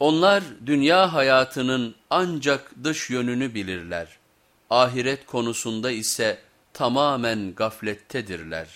Onlar dünya hayatının ancak dış yönünü bilirler. Ahiret konusunda ise tamamen gaflettedirler.